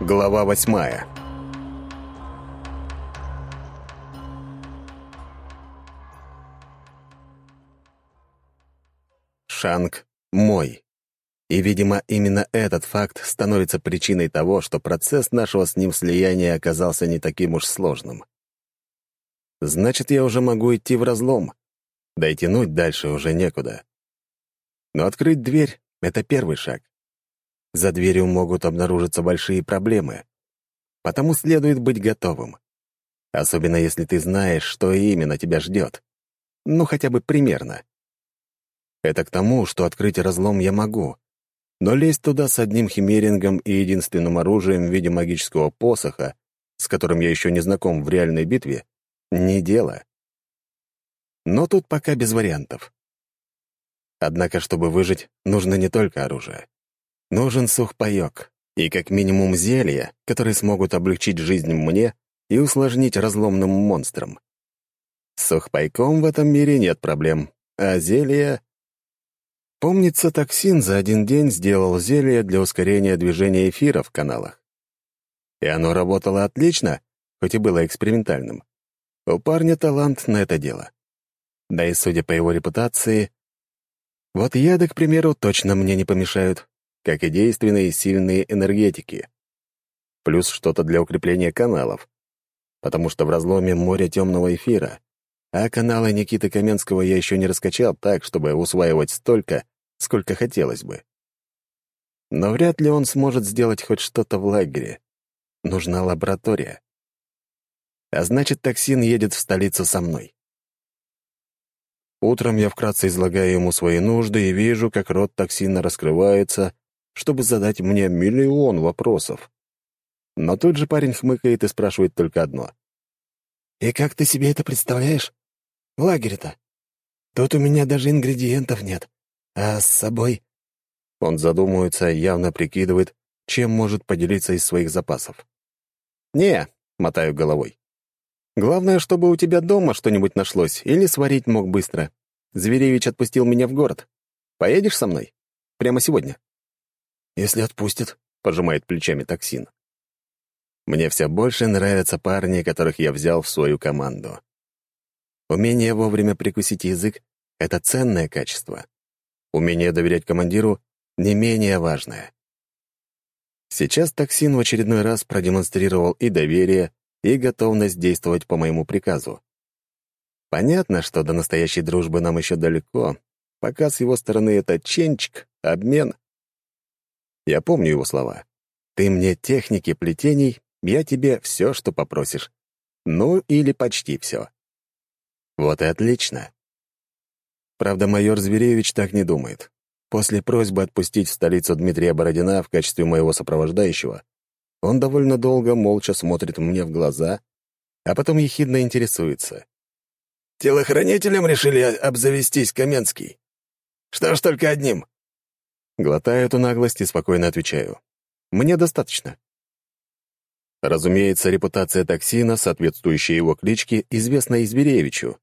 Глава восьмая Шанг мой. И, видимо, именно этот факт становится причиной того, что процесс нашего с ним слияния оказался не таким уж сложным. Значит, я уже могу идти в разлом. Да и тянуть дальше уже некуда. Но открыть дверь — это первый шаг. За дверью могут обнаружиться большие проблемы. Потому следует быть готовым. Особенно если ты знаешь, что именно тебя ждет. Ну, хотя бы примерно. Это к тому, что открыть разлом я могу. Но лезть туда с одним химерингом и единственным оружием в виде магического посоха, с которым я еще не знаком в реальной битве, не дело. Но тут пока без вариантов. Однако, чтобы выжить, нужно не только оружие. Нужен сухпайок и как минимум зелья, которые смогут облегчить жизнь мне и усложнить разломным монстрам. С сухпайком в этом мире нет проблем, а зелья... Помнится, токсин за один день сделал зелье для ускорения движения эфира в каналах. И оно работало отлично, хоть и было экспериментальным. У парня талант на это дело. Да и судя по его репутации, вот яды, к примеру, точно мне не помешают, как и действенные сильные энергетики. Плюс что-то для укрепления каналов, потому что в разломе море темного эфира, а каналы Никиты Каменского я еще не раскачал так, чтобы усваивать столько, сколько хотелось бы. Но вряд ли он сможет сделать хоть что-то в лагере. Нужна лаборатория. А значит, токсин едет в столицу со мной. Утром я вкратце излагаю ему свои нужды и вижу, как рот токсина раскрывается, чтобы задать мне миллион вопросов. Но тут же парень хмыкает и спрашивает только одно. «И как ты себе это представляешь? В лагере-то? Тут у меня даже ингредиентов нет. А с собой...» Он задумывается, явно прикидывает, чем может поделиться из своих запасов. «Не», — мотаю головой. Главное, чтобы у тебя дома что-нибудь нашлось или сварить мог быстро. Зверевич отпустил меня в город. Поедешь со мной? Прямо сегодня?» «Если отпустят», — пожимает плечами токсин. Мне все больше нравятся парни, которых я взял в свою команду. Умение вовремя прикусить язык — это ценное качество. Умение доверять командиру — не менее важное. Сейчас токсин в очередной раз продемонстрировал и доверие, и готовность действовать по моему приказу. Понятно, что до настоящей дружбы нам еще далеко. Пока с его стороны это ченчик, обмен. Я помню его слова. «Ты мне техники плетений, я тебе все, что попросишь. Ну, или почти все». Вот и отлично. Правда, майор Зверевич так не думает. После просьбы отпустить в столицу Дмитрия Бородина в качестве моего сопровождающего, он довольно долго молча смотрит мне в глаза, а потом ехидно интересуется. «Телохранителем решили обзавестись, Каменский? Что ж только одним?» Глотаю эту наглость и спокойно отвечаю. «Мне достаточно». Разумеется, репутация токсина, соответствующая его кличке, известна Изверевичу,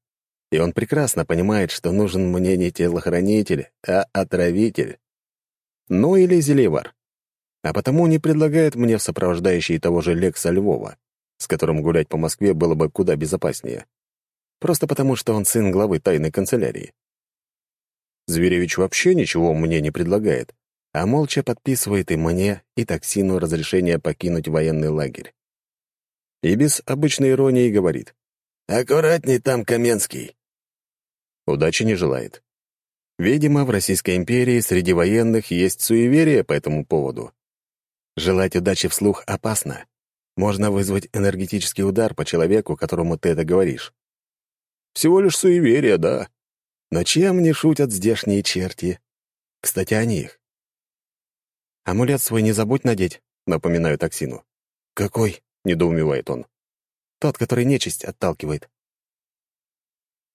и он прекрасно понимает, что нужен мне не телохранитель, а отравитель. Ну или зелевар а потому не предлагает мне в сопровождающие того же Лекса Львова, с которым гулять по Москве было бы куда безопаснее. Просто потому, что он сын главы тайной канцелярии. Зверевич вообще ничего мне не предлагает, а молча подписывает и мне, и токсину разрешение покинуть военный лагерь. И без обычной иронии говорит. «Аккуратней там, Каменский». Удачи не желает. Видимо, в Российской империи среди военных есть суеверие по этому поводу. Желать удачи вслух опасно. Можно вызвать энергетический удар по человеку, которому ты это говоришь. Всего лишь суеверие, да. Но чем не шутят здешние черти? Кстати, о них. «Амулет свой не забудь надеть», — напоминаю токсину. «Какой?» — недоумевает он. «Тот, который нечисть отталкивает».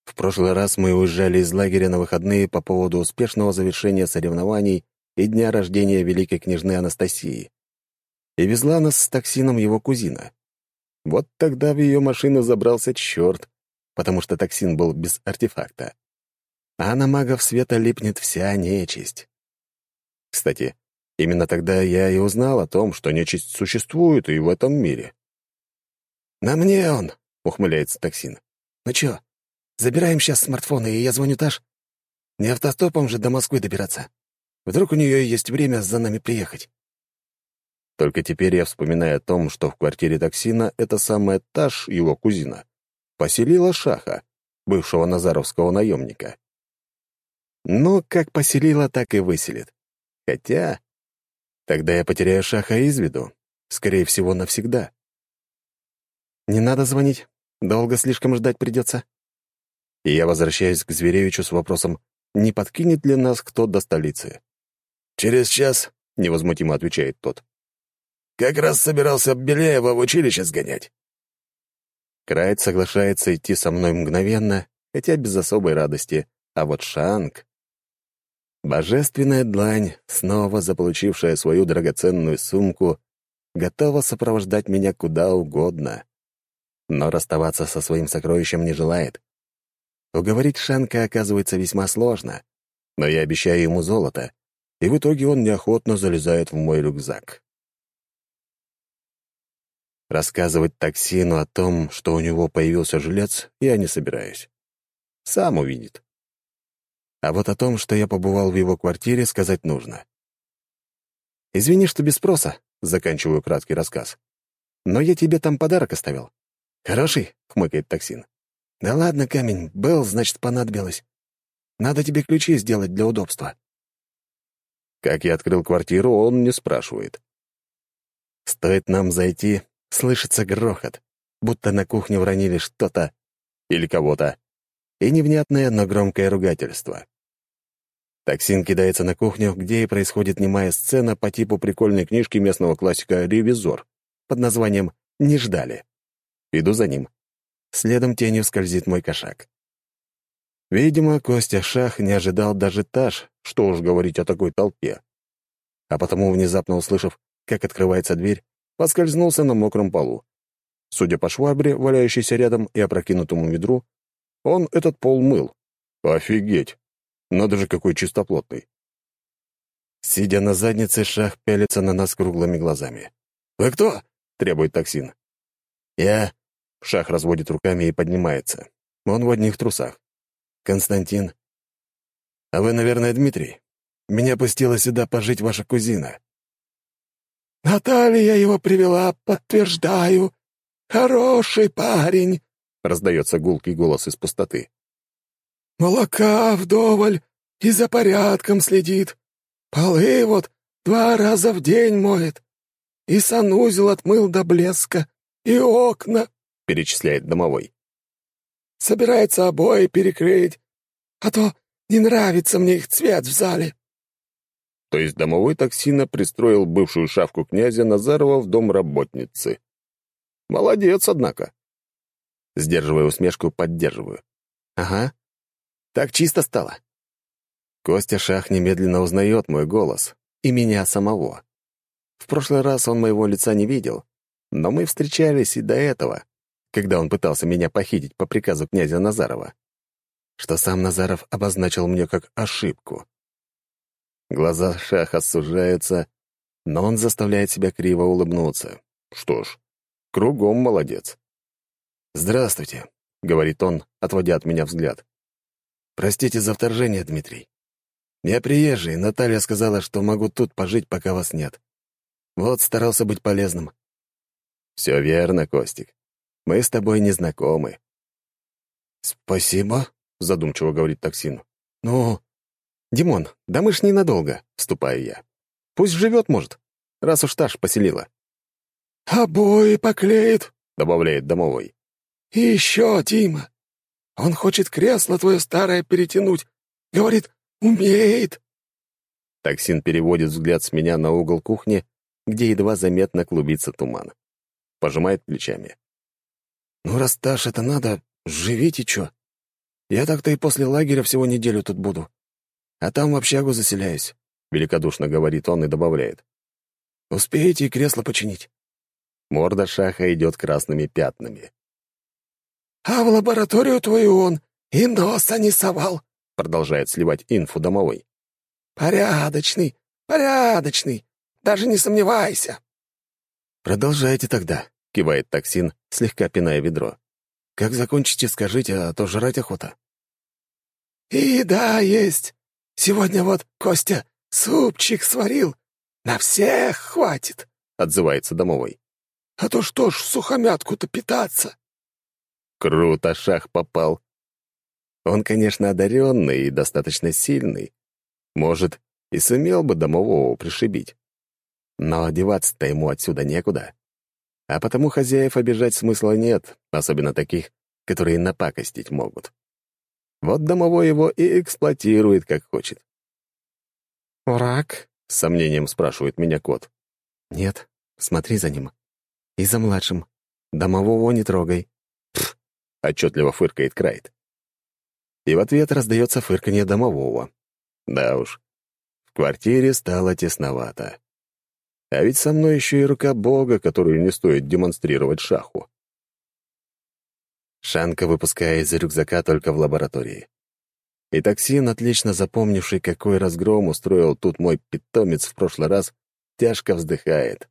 В прошлый раз мы уезжали из лагеря на выходные по поводу успешного завершения соревнований и дня рождения великой княжны Анастасии и везла нас с токсином его кузина. Вот тогда в ее машину забрался черт, потому что токсин был без артефакта. А на магов света липнет вся нечисть. Кстати, Именно тогда я и узнал о том, что нечисть существует и в этом мире. «На мне он!» — ухмыляется токсин. «Ну чё, забираем сейчас смартфоны, и я звоню Таш? Не автостопом же до Москвы добираться. Вдруг у нее есть время за нами приехать?» Только теперь я вспоминаю о том, что в квартире токсина эта самая Таш, его кузина, поселила Шаха, бывшего назаровского наемника. Но как поселила, так и выселит. Хотя тогда я потеряю Шаха из виду, скорее всего, навсегда. «Не надо звонить. Долго слишком ждать придется». И я возвращаюсь к Зверевичу с вопросом, не подкинет ли нас кто до столицы. «Через час», — невозмутимо отвечает тот. «Как раз собирался Беляева в училище сгонять». Крайт соглашается идти со мной мгновенно, хотя без особой радости, а вот Шанг... Божественная длань, снова заполучившая свою драгоценную сумку, готова сопровождать меня куда угодно. Но расставаться со своим сокровищем не желает. Уговорить Шанка оказывается весьма сложно, но я обещаю ему золото, и в итоге он неохотно залезает в мой рюкзак. Рассказывать токсину о том, что у него появился жилец, я не собираюсь. Сам увидит. А вот о том, что я побывал в его квартире, сказать нужно. «Извини, что без спроса», — заканчиваю краткий рассказ. «Но я тебе там подарок оставил». «Хороший?» — хмыкает токсин. «Да ладно, камень, был, значит, понадобилось. Надо тебе ключи сделать для удобства». Как я открыл квартиру, он не спрашивает. Стоит нам зайти, слышится грохот, будто на кухне уронили что-то или кого-то, и невнятное, но громкое ругательство. Токсин кидается на кухню, где и происходит немая сцена по типу прикольной книжки местного классика «Ревизор» под названием «Не ждали». Иду за ним. Следом тенью скользит мой кошак. Видимо, Костя Шах не ожидал даже Таш, что уж говорить о такой толпе. А потому, внезапно услышав, как открывается дверь, поскользнулся на мокром полу. Судя по швабре, валяющейся рядом и опрокинутому ведру, он этот пол мыл. Офигеть! Надо же, какой чистоплотный. Сидя на заднице, Шах пялится на нас круглыми глазами. «Вы кто?» — требует токсин. «Я...» — Шах разводит руками и поднимается. Он в одних трусах. «Константин. А вы, наверное, Дмитрий. Меня пустила сюда пожить ваша кузина». «Наталья его привела, подтверждаю. Хороший парень», — раздается гулкий голос из пустоты. Молока вдоволь и за порядком следит. Полы вот два раза в день моет. И санузел отмыл до блеска, и окна, — перечисляет домовой. Собирается обои перекрыть, а то не нравится мне их цвет в зале. То есть домовой токсина пристроил бывшую шавку князя Назарова в дом работницы. Молодец, однако. Сдерживая усмешку, поддерживаю. Ага, так чисто стало. Костя Шах немедленно узнает мой голос и меня самого. В прошлый раз он моего лица не видел, но мы встречались и до этого, когда он пытался меня похитить по приказу князя Назарова, что сам Назаров обозначил мне как ошибку. Глаза Шаха сужаются, но он заставляет себя криво улыбнуться. Что ж, кругом молодец. «Здравствуйте», — говорит он, отводя от меня взгляд. Простите за вторжение, Дмитрий. Я приезжий, Наталья сказала, что могу тут пожить, пока вас нет. Вот старался быть полезным. Все верно, Костик. Мы с тобой не знакомы. Спасибо, задумчиво говорит токсин. Ну, Димон, да мы ж ненадолго, вступаю я. Пусть живет, может, раз уж Таш поселила. «Обои поклеит», — добавляет домовой. «И еще, Дима, он хочет кресло твое старое перетянуть. Говорит, умеет. Токсин переводит взгляд с меня на угол кухни, где едва заметно клубится туман. Пожимает плечами. «Ну, раз Таш это надо, живите чё. Я так-то и после лагеря всего неделю тут буду. А там в общагу заселяюсь», — великодушно говорит он и добавляет. «Успеете и кресло починить». Морда шаха идет красными пятнами. «А в лабораторию твою он и носа не совал», — продолжает сливать инфу домовой. «Порядочный, порядочный. даже не сомневайся». «Продолжайте тогда», — кивает токсин, слегка пиная ведро. «Как закончите, скажите, а то жрать охота». «И да, есть. Сегодня вот Костя супчик сварил. На всех хватит», — отзывается домовой. «А то что ж сухомятку-то питаться?» Круто шах попал. Он, конечно, одаренный и достаточно сильный. Может, и сумел бы домового пришибить. Но одеваться-то ему отсюда некуда. А потому хозяев обижать смысла нет, особенно таких, которые напакостить могут. Вот домовой его и эксплуатирует, как хочет. «Враг?» — с сомнением спрашивает меня кот. «Нет, смотри за ним. И за младшим. Домового не трогай». Отчетливо фыркает Крайт. И в ответ раздается фырканье домового. Да уж, в квартире стало тесновато. А ведь со мной еще и рука Бога, которую не стоит демонстрировать шаху. Шанка выпуская из рюкзака только в лаборатории. И токсин, отлично запомнивший, какой разгром устроил тут мой питомец в прошлый раз, тяжко вздыхает.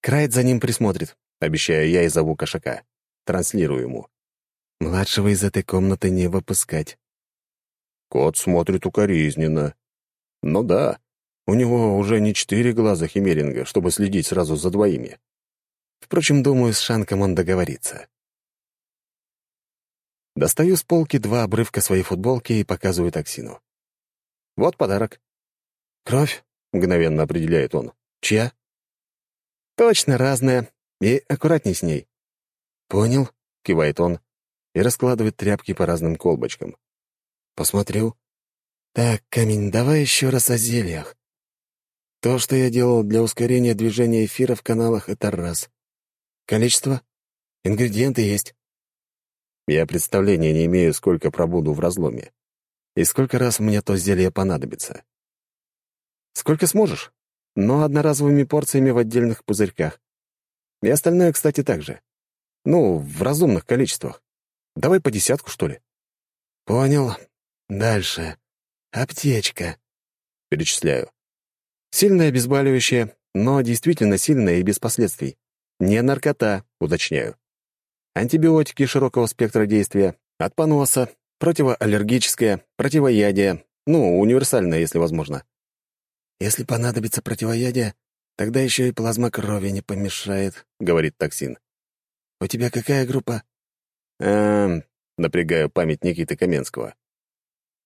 Крайт за ним присмотрит, обещаю я и зову кошака. Транслирую ему. Младшего из этой комнаты не выпускать. Кот смотрит укоризненно. Ну да, у него уже не четыре глаза химеринга, чтобы следить сразу за двоими. Впрочем, думаю, с Шанком он договорится. Достаю с полки два обрывка своей футболки и показываю токсину. «Вот подарок». «Кровь?» — мгновенно определяет он. «Чья?» «Точно разная. И аккуратней с ней». «Понял», — кивает он и раскладывает тряпки по разным колбочкам. «Посмотрю. Так, камень, давай еще раз о зельях. То, что я делал для ускорения движения эфира в каналах, — это раз. Количество? Ингредиенты есть. Я представления не имею, сколько пробуду в разломе. И сколько раз мне то зелье понадобится. Сколько сможешь, но одноразовыми порциями в отдельных пузырьках. И остальное, кстати, также. Ну, в разумных количествах. Давай по десятку, что ли. Понял. Дальше. Аптечка. Перечисляю. Сильное обезболивающее, но действительно сильное и без последствий. Не наркота, уточняю антибиотики широкого спектра действия, от поноса, противоаллергическое, противоядие, ну, универсальное, если возможно. «Если понадобится противоядие, тогда еще и плазма крови не помешает», — говорит токсин. «У тебя какая группа?» «Эм...» — напрягаю память Никиты Каменского.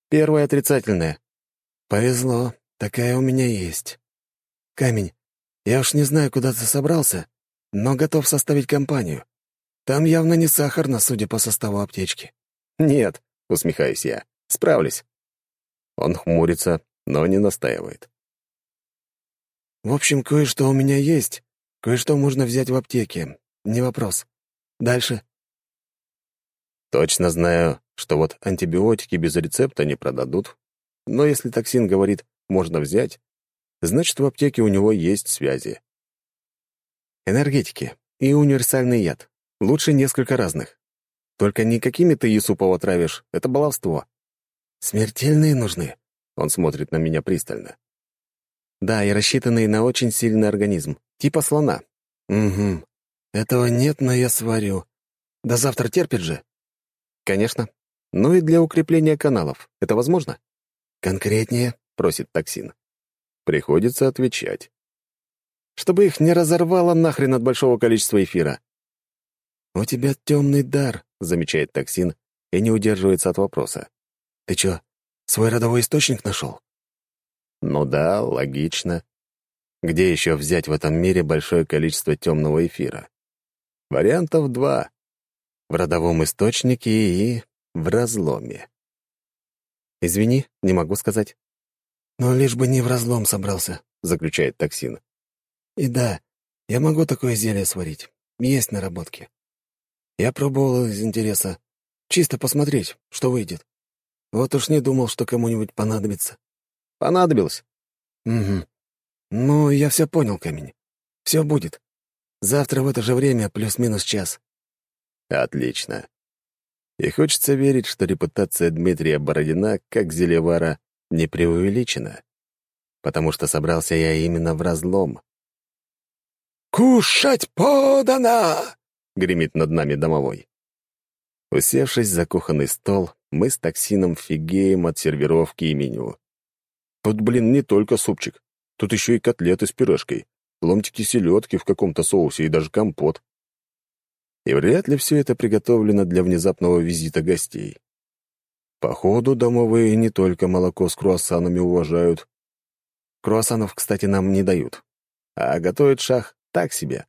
«Первая отрицательная». «Повезло, такая у меня есть. Камень, я уж не знаю, куда ты собрался, но готов составить компанию. Там явно не сахарно, судя по составу аптечки. «Нет», — усмехаюсь я, — «справлюсь». Он хмурится, но не настаивает. «В общем, кое-что у меня есть, кое-что можно взять в аптеке. Не вопрос. Дальше». Точно знаю, что вот антибиотики без рецепта не продадут, но если токсин говорит «можно взять», значит, в аптеке у него есть связи. Энергетики и универсальный яд. Лучше несколько разных. Только не какими ты Юсупова травишь, это баловство. Смертельные нужны. Он смотрит на меня пристально. Да, и рассчитанные на очень сильный организм, типа слона. Угу. Этого нет, но я сварю. До завтра терпит же? Конечно. Ну и для укрепления каналов. Это возможно? Конкретнее, просит токсин. Приходится отвечать. Чтобы их не разорвало нахрен от большого количества эфира. «У тебя темный дар», — замечает токсин и не удерживается от вопроса. «Ты чё, свой родовой источник нашел?» «Ну да, логично. Где еще взять в этом мире большое количество темного эфира? Вариантов два. В родовом источнике и в разломе. «Извини, не могу сказать». «Но лишь бы не в разлом собрался», — заключает токсин. «И да, я могу такое зелье сварить. Есть наработки. Я пробовал из интереса. Чисто посмотреть, что выйдет. Вот уж не думал, что кому-нибудь понадобится. Понадобилось? Угу. Ну, я все понял, Камень. Все будет. Завтра в это же время плюс-минус час. Отлично. И хочется верить, что репутация Дмитрия Бородина как зелевара не преувеличена. потому что собрался я именно в разлом. «Кушать подано!» — гремит над нами домовой. Усевшись за кухонный стол, мы с токсином фигеем от сервировки и меню. Тут, блин, не только супчик. Тут еще и котлеты с пюрешкой, ломтики селедки в каком-то соусе и даже компот. И вряд ли все это приготовлено для внезапного визита гостей. Походу, домовые не только молоко с круассанами уважают. Круассанов, кстати, нам не дают. А готовит шах так себе,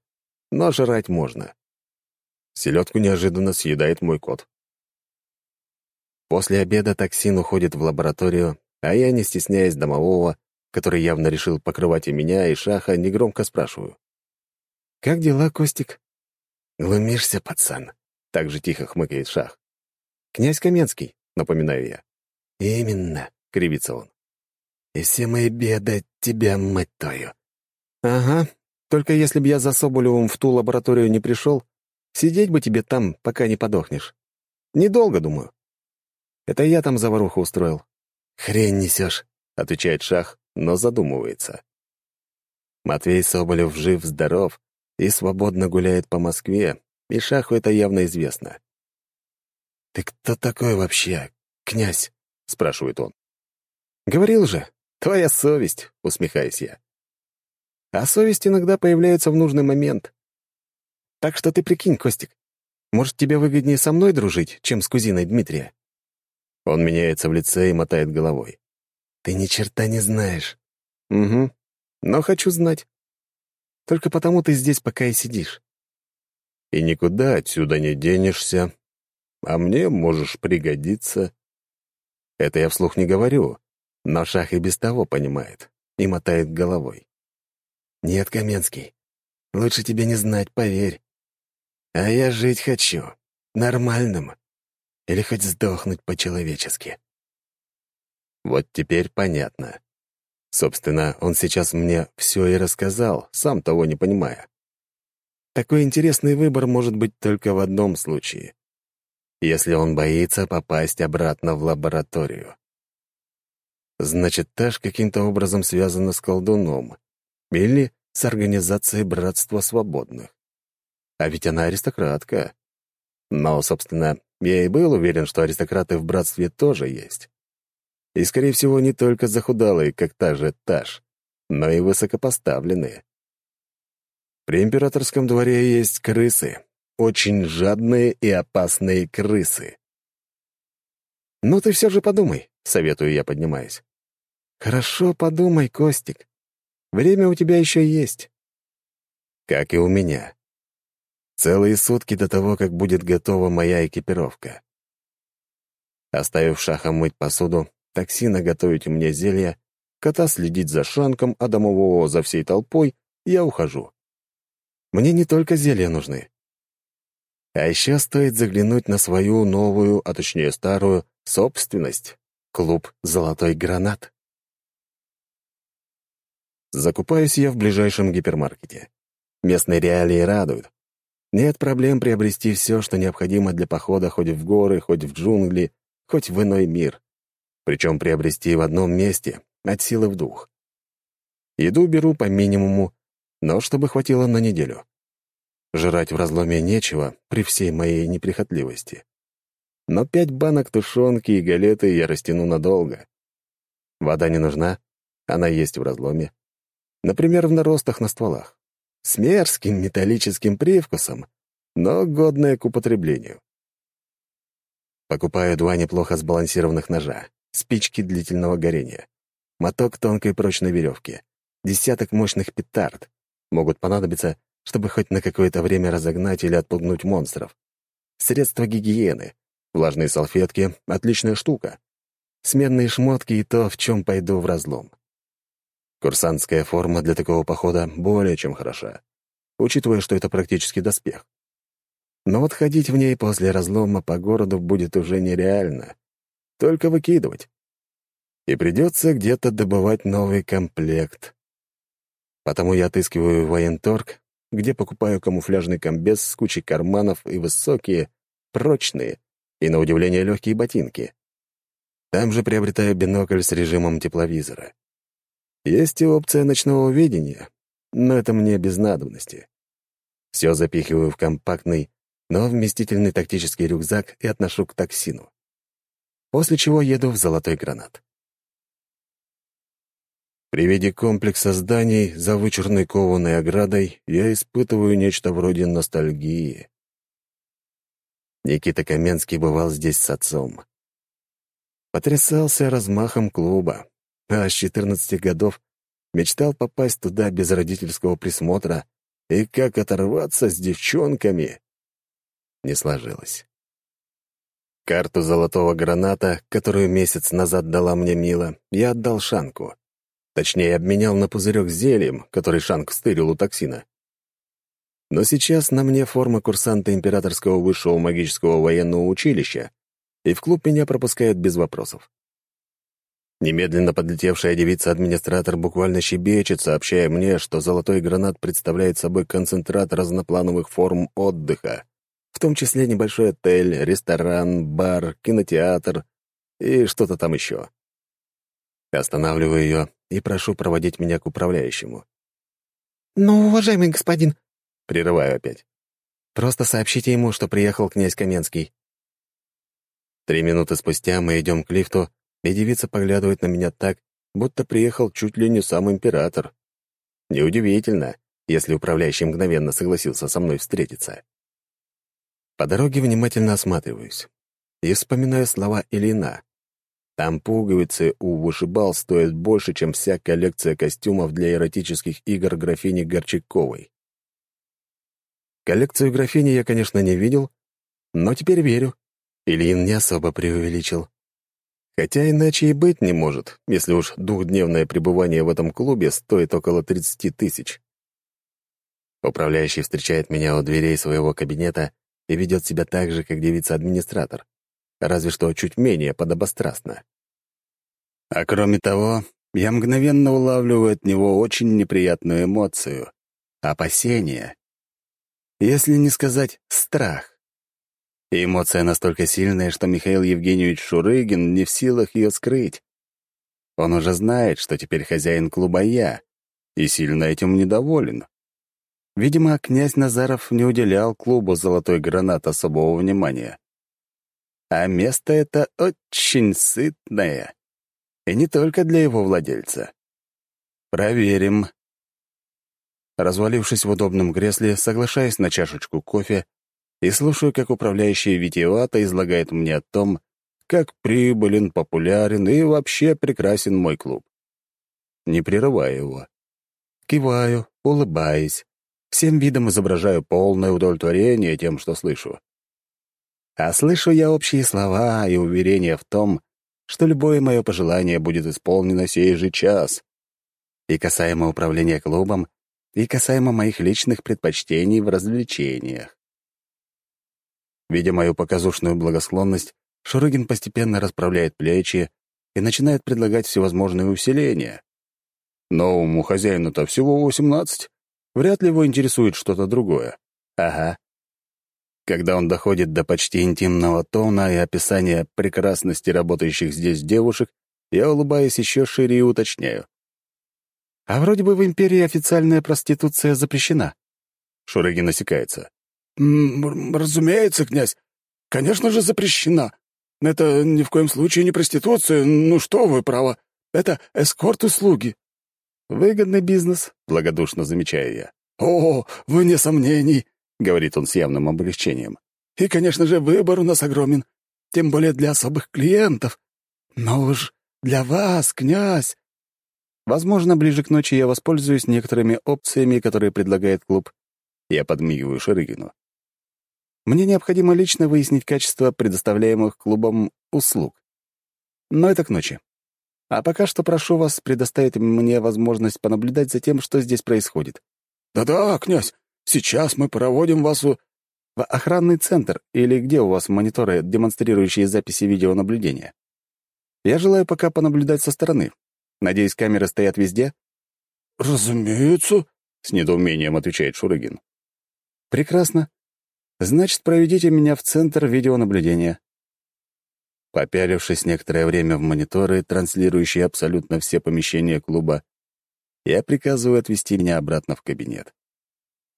но жрать можно. Селедку неожиданно съедает мой кот. После обеда токсин уходит в лабораторию, а я, не стесняясь домового, который явно решил покрывать и меня, и Шаха, негромко спрашиваю. «Как дела, Костик?» «Глумишься, пацан?» — так же тихо хмыкает Шах. «Князь Каменский», — напоминаю я. «Именно», — кривится он. «И все мои беды от тебя, мать твою». «Ага, только если б я за Соболевым в ту лабораторию не пришел, сидеть бы тебе там, пока не подохнешь. Недолго, думаю. Это я там заваруху устроил». «Хрень несешь», — отвечает Шах, но задумывается. Матвей Соболев жив-здоров и свободно гуляет по Москве, и Шаху это явно известно. «Ты кто такой вообще, князь?» — спрашивает он. «Говорил же, твоя совесть», — усмехаюсь я. «А совесть иногда появляется в нужный момент. Так что ты прикинь, Костик, может, тебе выгоднее со мной дружить, чем с кузиной Дмитрия?» Он меняется в лице и мотает головой. «Ты ни черта не знаешь». «Угу, но хочу знать. Только потому ты здесь пока и сидишь. И никуда отсюда не денешься, а мне можешь пригодиться. Это я вслух не говорю, но Шах и без того понимает и мотает головой. «Нет, Каменский, лучше тебе не знать, поверь. А я жить хочу. Нормальным. Или хоть сдохнуть по-человечески». Вот теперь понятно. Собственно, он сейчас мне все и рассказал, сам того не понимая. Такой интересный выбор может быть только в одном случае если он боится попасть обратно в лабораторию. Значит, Таш каким-то образом связана с колдуном или с организацией Братства Свободных. А ведь она аристократка. Но, собственно, я и был уверен, что аристократы в братстве тоже есть. И, скорее всего, не только захудалые, как та же Таш, но и высокопоставленные. При императорском дворе есть крысы, очень жадные и опасные крысы. «Ну ты все же подумай», — советую я, поднимаясь. «Хорошо подумай, Костик. Время у тебя еще есть». Как и у меня. Целые сутки до того, как будет готова моя экипировка. Оставив шаха мыть посуду, токсина готовить мне зелья, кота следить за шанком, а домового за всей толпой, я ухожу. Мне не только зелья нужны. А еще стоит заглянуть на свою новую, а точнее старую, собственность — клуб «Золотой гранат». Закупаюсь я в ближайшем гипермаркете. Местные реалии радуют. Нет проблем приобрести все, что необходимо для похода хоть в горы, хоть в джунгли, хоть в иной мир. Причем приобрести в одном месте, от силы в двух. Еду беру по минимуму, но чтобы хватило на неделю. Жрать в разломе нечего при всей моей неприхотливости. Но пять банок тушенки и галеты я растяну надолго. Вода не нужна, она есть в разломе. Например, в наростах на стволах. С мерзким металлическим привкусом, но годная к употреблению. Покупаю два неплохо сбалансированных ножа, спички длительного горения, моток тонкой прочной веревки, десяток мощных петард. Могут понадобиться чтобы хоть на какое-то время разогнать или отпугнуть монстров. Средства гигиены, влажные салфетки — отличная штука. Сменные шмотки и то, в чем пойду в разлом. Курсантская форма для такого похода более чем хороша, учитывая, что это практически доспех. Но вот ходить в ней после разлома по городу будет уже нереально. Только выкидывать. И придется где-то добывать новый комплект. Потому я отыскиваю военторг где покупаю камуфляжный комбез с кучей карманов и высокие, прочные и, на удивление, легкие ботинки. Там же приобретаю бинокль с режимом тепловизора. Есть и опция ночного видения, но это мне без надобности. Все запихиваю в компактный, но вместительный тактический рюкзак и отношу к токсину. После чего еду в Золотой Гранат. При виде комплекса зданий за вычурной кованой оградой я испытываю нечто вроде ностальгии. Никита Каменский бывал здесь с отцом. Потрясался размахом клуба, а с 14 годов мечтал попасть туда без родительского присмотра и как оторваться с девчонками. Не сложилось. Карту золотого граната, которую месяц назад дала мне Мила, я отдал Шанку. Точнее, обменял на пузырек с зельем, который Шанк стырил у токсина. Но сейчас на мне форма курсанта Императорского высшего магического военного училища, и в клуб меня пропускают без вопросов. Немедленно подлетевшая девица-администратор буквально щебечет, сообщая мне, что золотой гранат представляет собой концентрат разноплановых форм отдыха, в том числе небольшой отель, ресторан, бар, кинотеатр и что-то там еще. Останавливаю ее и прошу проводить меня к управляющему. «Ну, уважаемый господин...» Прерываю опять. «Просто сообщите ему, что приехал князь Каменский». Три минуты спустя мы идем к лифту, и девица поглядывает на меня так, будто приехал чуть ли не сам император. Неудивительно, если управляющий мгновенно согласился со мной встретиться. По дороге внимательно осматриваюсь и вспоминаю слова Ильина. Там пуговицы у вышибал стоят больше, чем вся коллекция костюмов для эротических игр графини Горчаковой. Коллекцию графини я, конечно, не видел, но теперь верю. Ильин не особо преувеличил. Хотя иначе и быть не может, если уж двухдневное пребывание в этом клубе стоит около 30 тысяч. Управляющий встречает меня у дверей своего кабинета и ведет себя так же, как девица-администратор, разве что чуть менее подобострастно. А кроме того, я мгновенно улавливаю от него очень неприятную эмоцию — опасение. Если не сказать «страх». Эмоция настолько сильная, что Михаил Евгеньевич Шурыгин не в силах ее скрыть. Он уже знает, что теперь хозяин клуба я, и сильно этим недоволен. Видимо, князь Назаров не уделял клубу «Золотой гранат» особого внимания. А место это очень сытное. И не только для его владельца. Проверим. Развалившись в удобном кресле, соглашаясь на чашечку кофе и слушаю, как управляющий витиевато излагает мне о том, как прибылен, популярен и вообще прекрасен мой клуб. Не прерываю его. Киваю, улыбаясь, всем видом изображаю полное удовлетворение тем, что слышу. А слышу я общие слова и уверения в том, что любое мое пожелание будет исполнено сей же час. И касаемо управления клубом, и касаемо моих личных предпочтений в развлечениях. Видя мою показушную благосклонность, Шурыгин постепенно расправляет плечи и начинает предлагать всевозможные усиления. Новому хозяину-то всего восемнадцать. Вряд ли его интересует что-то другое. Ага. Когда он доходит до почти интимного тона и описания прекрасности работающих здесь девушек, я улыбаюсь еще шире и уточняю. А вроде бы в империи официальная проституция запрещена. Шурыгин осекается. «Разумеется, князь. Конечно же, запрещена. Это ни в коем случае не проституция. Ну что вы, право. Это эскорт-услуги». «Выгодный бизнес», — благодушно замечаю я. «О, вне сомнений», — говорит он с явным облегчением. «И, конечно же, выбор у нас огромен, тем более для особых клиентов. Но уж для вас, князь...» Возможно, ближе к ночи я воспользуюсь некоторыми опциями, которые предлагает клуб. Я подмигиваю Шарыгину. Мне необходимо лично выяснить качество предоставляемых клубом услуг. Но это к ночи. А пока что прошу вас предоставить мне возможность понаблюдать за тем, что здесь происходит. «Да-да, князь, сейчас мы проводим вас в...» «В охранный центр или где у вас мониторы, демонстрирующие записи видеонаблюдения? Я желаю пока понаблюдать со стороны. Надеюсь, камеры стоят везде?» «Разумеется», — с недоумением отвечает Шурыгин. «Прекрасно. Значит, проведите меня в центр видеонаблюдения». Попялившись некоторое время в мониторы, транслирующие абсолютно все помещения клуба, Я приказываю отвезти меня обратно в кабинет,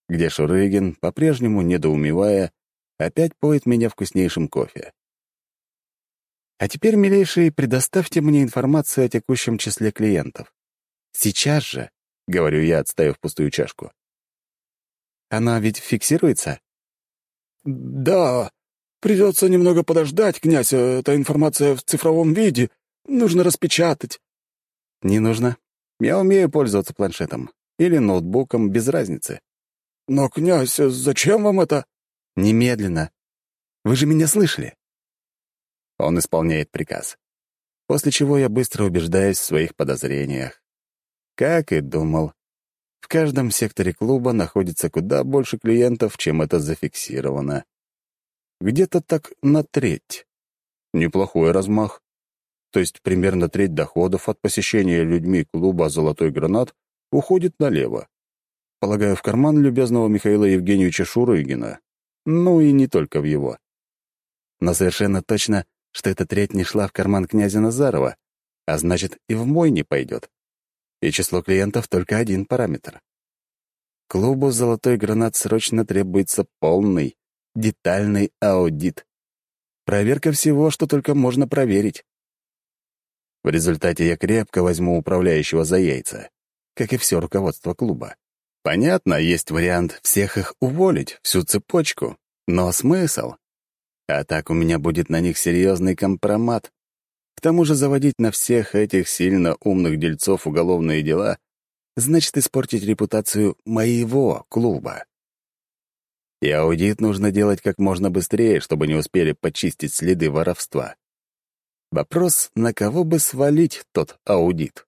где Шурыгин, по-прежнему недоумевая, опять поет меня вкуснейшим кофе. А теперь, милейшие, предоставьте мне информацию о текущем числе клиентов. Сейчас же, — говорю я, отставив пустую чашку. Она ведь фиксируется? Да, придется немного подождать, князь. Эта информация в цифровом виде. Нужно распечатать. Не нужно. Я умею пользоваться планшетом. Или ноутбуком, без разницы. Но, князь, зачем вам это? Немедленно. Вы же меня слышали? Он исполняет приказ. После чего я быстро убеждаюсь в своих подозрениях. Как и думал, в каждом секторе клуба находится куда больше клиентов, чем это зафиксировано. Где-то так на треть. Неплохой размах. То есть примерно треть доходов от посещения людьми клуба «Золотой гранат» уходит налево. Полагаю, в карман любезного Михаила Евгеньевича Шурыгина. Ну и не только в его. Но совершенно точно что эта треть не шла в карман князя Назарова, а значит, и в мой не пойдет. И число клиентов только один параметр. Клубу «Золотой гранат» срочно требуется полный, детальный аудит. Проверка всего, что только можно проверить. В результате я крепко возьму управляющего за яйца, как и все руководство клуба. Понятно, есть вариант всех их уволить, всю цепочку, но смысл? А так у меня будет на них серьезный компромат. К тому же заводить на всех этих сильно умных дельцов уголовные дела значит испортить репутацию моего клуба. И аудит нужно делать как можно быстрее, чтобы не успели почистить следы воровства. Вопрос, на кого бы свалить тот аудит?